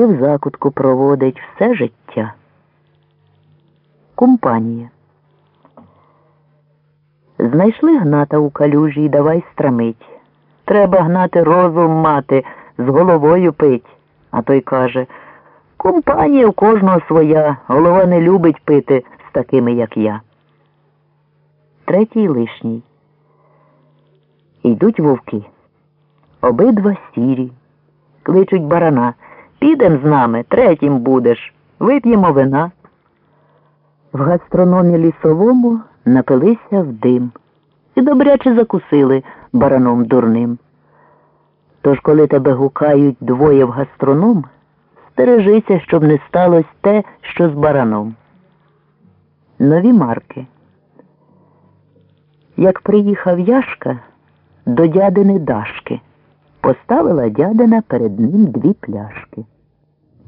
і в закутку проводить все життя. Компанія. Знайшли гната у калюжі й давай страмить. Треба гнати розум мати, з головою пить. А той каже Компанія у кожного своя, голова не любить пити з такими, як я. Третій лишній. Йдуть вовки. Обидва сірі. Кличуть барана. Підем з нами, третім будеш. Вип'ємо вина. В гастрономі лісовому напилися в дим і добряче закусили бараном дурним. Тож, коли тебе гукають двоє в гастроном, стережися, щоб не сталося те, що з бараном. Нові марки. Як приїхав Яшка до дядини Дашки, поставила дядина перед ним дві пляшки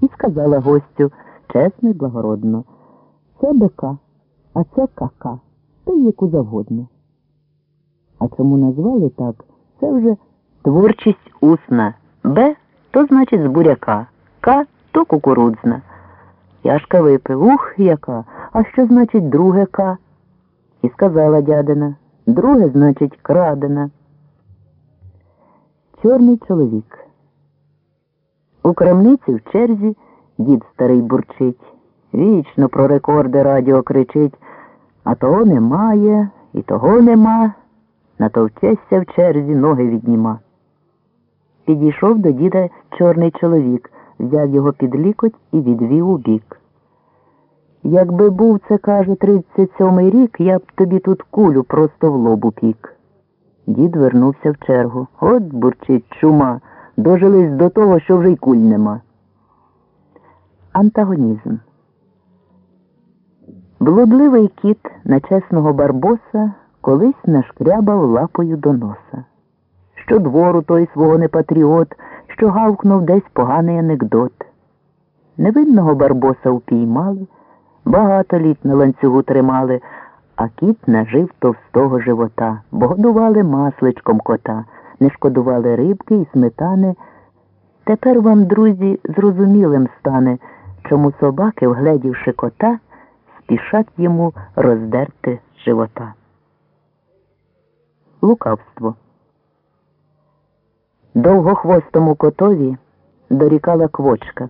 і сказала гостю чесно й благородно це БК, а це та й яку завгодно. А чому назвали так, це вже творчість усна. Б то значить з буряка, К то кукурудзна. Яшка випив, ух, яка, а що значить друге К? І сказала дядина, друге значить крадена. Чорний чоловік. У крамниці в черзі дід старий бурчить. Вічно про рекорди радіо кричить, а того немає, і того нема. Натовчешся в черзі, ноги відніма. Підійшов до діда чорний чоловік, взяв його під лікоть і відвів у бік. Якби був це, каже, тридцять сьомий рік, я б тобі тут кулю просто в лобу пік. Дід вернувся в чергу. От бурчить чума, дожились до того, що вже й куль нема. Антагонізм. Блудливий кіт на чесного барбоса колись нашкрябав лапою до носа. Що двору той свого не патріот, що гавкнув десь поганий анекдот. Невинного барбоса упіймали, багато літ на ланцюгу тримали, а кіт нажив товстого живота, бо годували масличком кота, не шкодували рибки і сметани. Тепер вам, друзі, зрозумілим стане, чому собаки, вгледівши кота, спішать йому роздерти живота. Лукавство. Довгохвостому котові дорікала квочка.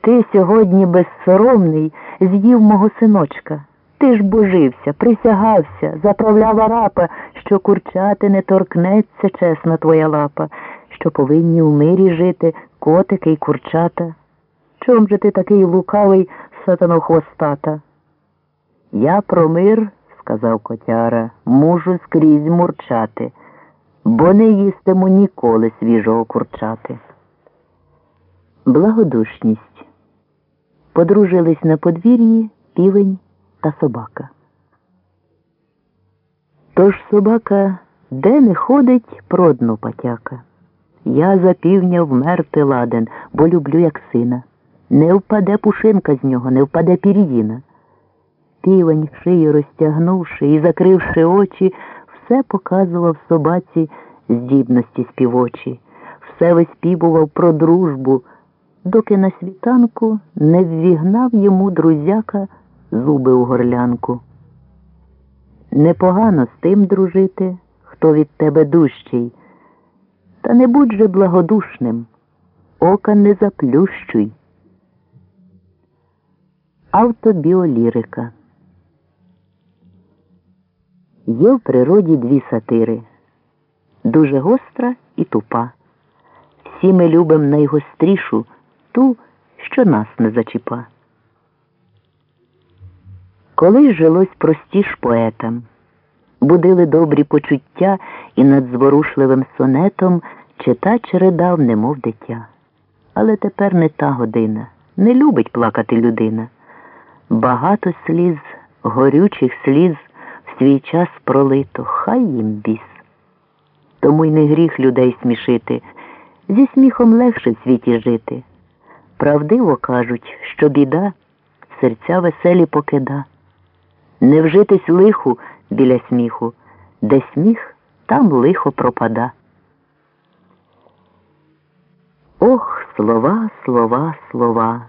Ти сьогодні безсоромний з'їв мого синочка. Ти ж божився, присягався, заправляв арапа, що курчати не торкнеться чесна твоя лапа, що повинні в мирі жити котики й курчата. Чом же ти такий лукавий, сатано хвостата? Я про мир, сказав котяра, мужу скрізь мурчати, бо не їстиму ніколи свіжого курчати. Благодушність. Подружились на подвір'ї півень та собака. Тож собака де не ходить продну потяка. Я за півня вмерти ладен, бо люблю, як сина. Не впаде пушинка з нього, не впаде пір'їна. Півень, шию розтягнувши і закривши очі, все показував собаці здібності співочі, все виспівував про дружбу, доки на світанку не ввігнав йому друзяка зуби у горлянку. Непогано з тим дружити, хто від тебе дужчий, та не будь же благодушним, ока не заплющуй. Автобіолірика Є в природі дві сатири дуже гостра і тупа. Всі ми любимо найгострішу ту, що нас не зачіпа. Колись жилось простіш поетам, будили добрі почуття і над зворушливим сонетом читач ридав, немов дитя. Але тепер не та година, не любить плакати людина. Багато сліз, горючих сліз в свій час пролито, хай їм біс. Тому й не гріх людей смішити, зі сміхом легше в світі жити. Правдиво кажуть, що біда серця веселі покида. Не вжитись лиху біля сміху, де сміх, там лихо пропада. Ох, слова, слова, слова.